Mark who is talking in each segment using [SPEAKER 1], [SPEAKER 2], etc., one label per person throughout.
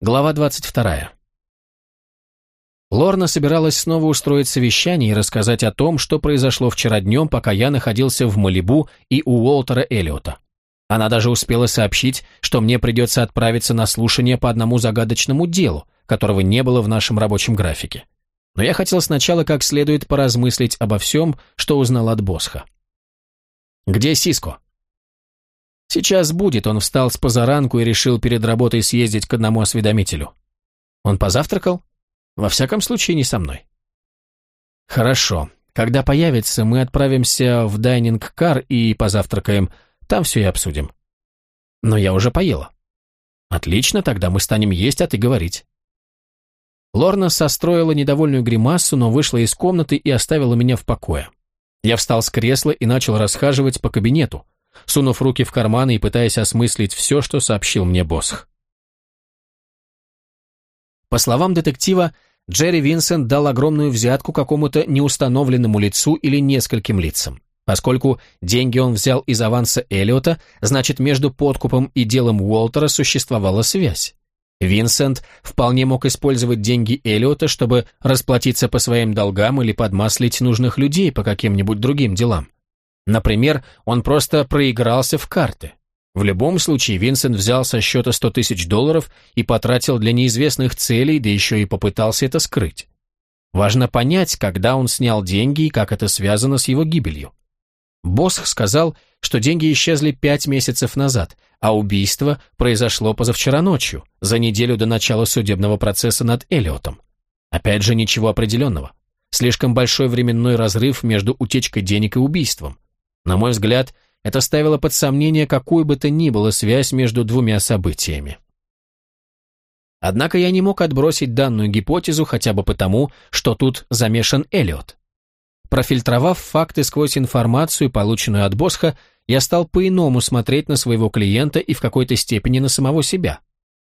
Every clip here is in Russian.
[SPEAKER 1] Глава 22. Лорна собиралась снова устроить совещание и рассказать о том, что произошло вчера днем, пока я находился в Малибу и у Уолтера Эллиота. Она даже успела сообщить, что мне придется отправиться на слушание по одному загадочному делу, которого не было в нашем рабочем графике. Но я хотел сначала как следует поразмыслить обо всем, что узнал от Босха. «Где Сиско?» Сейчас будет, он встал с позаранку и решил перед работой съездить к одному осведомителю. Он позавтракал? Во всяком случае, не со мной. Хорошо. Когда появится, мы отправимся в дайнинг-кар и позавтракаем. Там все и обсудим. Но я уже поела. Отлично, тогда мы станем есть, а ты говорить. Лорна состроила недовольную гримасу, но вышла из комнаты и оставила меня в покое. Я встал с кресла и начал расхаживать по кабинету, сунув руки в карманы и пытаясь осмыслить все, что сообщил мне Босх. По словам детектива, Джерри Винсент дал огромную взятку какому-то неустановленному лицу или нескольким лицам. Поскольку деньги он взял из аванса Эллиота, значит, между подкупом и делом Уолтера существовала связь. Винсент вполне мог использовать деньги Эллиота, чтобы расплатиться по своим долгам или подмаслить нужных людей по каким-нибудь другим делам. Например, он просто проигрался в карты. В любом случае, Винсент взял со счета 100 тысяч долларов и потратил для неизвестных целей, да еще и попытался это скрыть. Важно понять, когда он снял деньги и как это связано с его гибелью. Босх сказал, что деньги исчезли пять месяцев назад, а убийство произошло позавчера ночью, за неделю до начала судебного процесса над Эллиотом. Опять же, ничего определенного. Слишком большой временной разрыв между утечкой денег и убийством. На мой взгляд, это ставило под сомнение какую бы то ни было связь между двумя событиями. Однако я не мог отбросить данную гипотезу хотя бы потому, что тут замешан Эллиот. Профильтровав факты сквозь информацию, полученную от Босха, я стал по-иному смотреть на своего клиента и в какой-то степени на самого себя.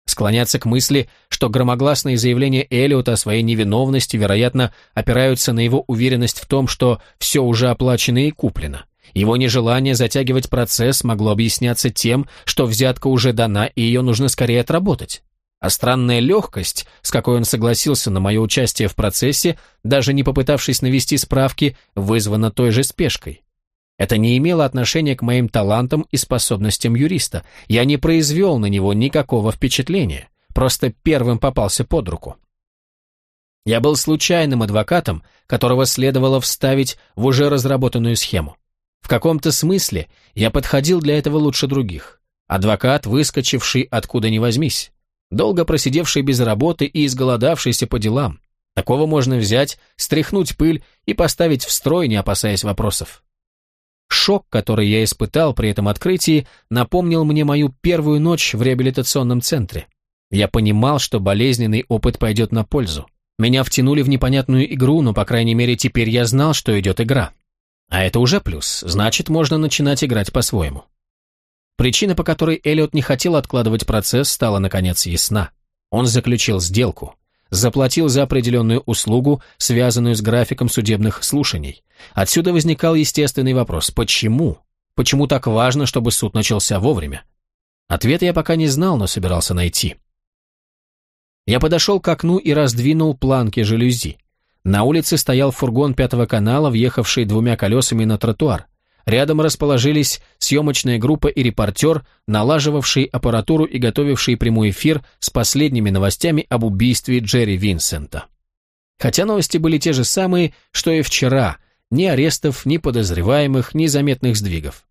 [SPEAKER 1] Склоняться к мысли, что громогласные заявления Эллиота о своей невиновности, вероятно, опираются на его уверенность в том, что все уже оплачено и куплено. Его нежелание затягивать процесс могло объясняться тем, что взятка уже дана и ее нужно скорее отработать. А странная легкость, с какой он согласился на мое участие в процессе, даже не попытавшись навести справки, вызвана той же спешкой. Это не имело отношения к моим талантам и способностям юриста. Я не произвел на него никакого впечатления, просто первым попался под руку. Я был случайным адвокатом, которого следовало вставить в уже разработанную схему. В каком-то смысле я подходил для этого лучше других. Адвокат, выскочивший откуда ни возьмись. Долго просидевший без работы и изголодавшийся по делам. Такого можно взять, стряхнуть пыль и поставить в строй, не опасаясь вопросов. Шок, который я испытал при этом открытии, напомнил мне мою первую ночь в реабилитационном центре. Я понимал, что болезненный опыт пойдет на пользу. Меня втянули в непонятную игру, но, по крайней мере, теперь я знал, что идет игра. А это уже плюс, значит, можно начинать играть по-своему. Причина, по которой Эллиот не хотел откладывать процесс, стала, наконец, ясна. Он заключил сделку, заплатил за определенную услугу, связанную с графиком судебных слушаний. Отсюда возникал естественный вопрос «почему?». Почему так важно, чтобы суд начался вовремя? Ответ я пока не знал, но собирался найти. Я подошел к окну и раздвинул планки жалюзи. На улице стоял фургон пятого канала, въехавший двумя колесами на тротуар. Рядом расположились съемочная группа и репортер, налаживавший аппаратуру и готовивший прямой эфир с последними новостями об убийстве Джерри Винсента. Хотя новости были те же самые, что и вчера, ни арестов, ни подозреваемых, ни заметных сдвигов.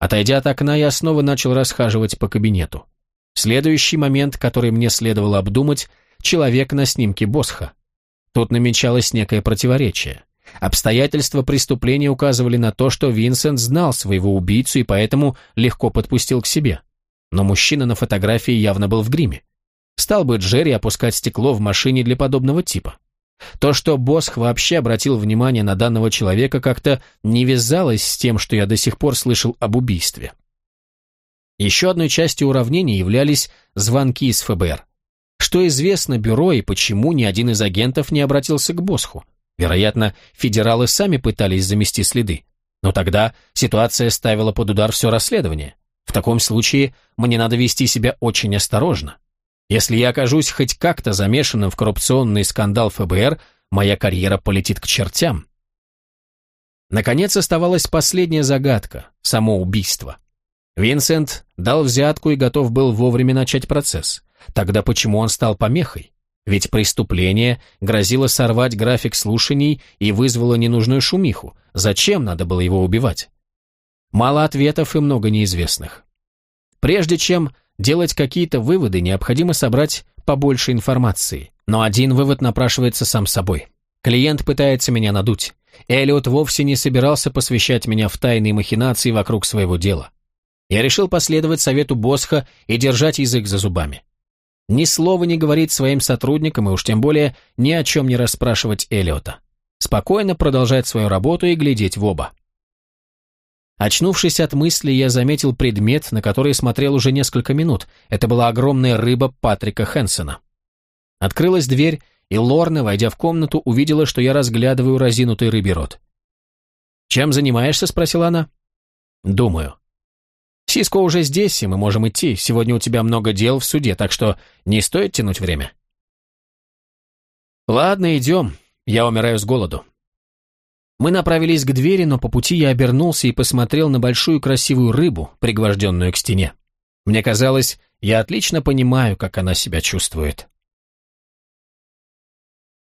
[SPEAKER 1] Отойдя от окна, я снова начал расхаживать по кабинету. Следующий момент, который мне следовало обдумать, человек на снимке Босха. Тут намечалось некое противоречие. Обстоятельства преступления указывали на то, что Винсент знал своего убийцу и поэтому легко подпустил к себе. Но мужчина на фотографии явно был в гриме. Стал бы Джерри опускать стекло в машине для подобного типа. То, что Босх вообще обратил внимание на данного человека, как-то не вязалось с тем, что я до сих пор слышал об убийстве. Еще одной частью уравнения являлись звонки из ФБР. Что известно бюро и почему ни один из агентов не обратился к Босху? Вероятно, федералы сами пытались замести следы. Но тогда ситуация ставила под удар все расследование. В таком случае мне надо вести себя очень осторожно. Если я окажусь хоть как-то замешанным в коррупционный скандал ФБР, моя карьера полетит к чертям. Наконец оставалась последняя загадка – само убийство. Винсент дал взятку и готов был вовремя начать процесс. Тогда почему он стал помехой? Ведь преступление грозило сорвать график слушаний и вызвало ненужную шумиху. Зачем надо было его убивать? Мало ответов и много неизвестных. Прежде чем делать какие-то выводы, необходимо собрать побольше информации. Но один вывод напрашивается сам собой. Клиент пытается меня надуть. Эллиот вовсе не собирался посвящать меня в тайные махинации вокруг своего дела. Я решил последовать совету Босха и держать язык за зубами. Ни слова не говорить своим сотрудникам и уж тем более ни о чем не расспрашивать Эллиота. Спокойно продолжать свою работу и глядеть в оба. Очнувшись от мысли, я заметил предмет, на который смотрел уже несколько минут. Это была огромная рыба Патрика Хэнсона. Открылась дверь, и Лорна, войдя в комнату, увидела, что я разглядываю разинутый рыбий рот. «Чем занимаешься?» — спросила она. «Думаю». Сиско уже здесь, и мы можем идти. Сегодня у тебя много дел в суде, так что не стоит тянуть время. Ладно, идем. Я умираю с голоду. Мы направились к двери, но по пути я обернулся и посмотрел на большую красивую рыбу, пригвожденную к стене. Мне казалось, я отлично понимаю, как она себя чувствует.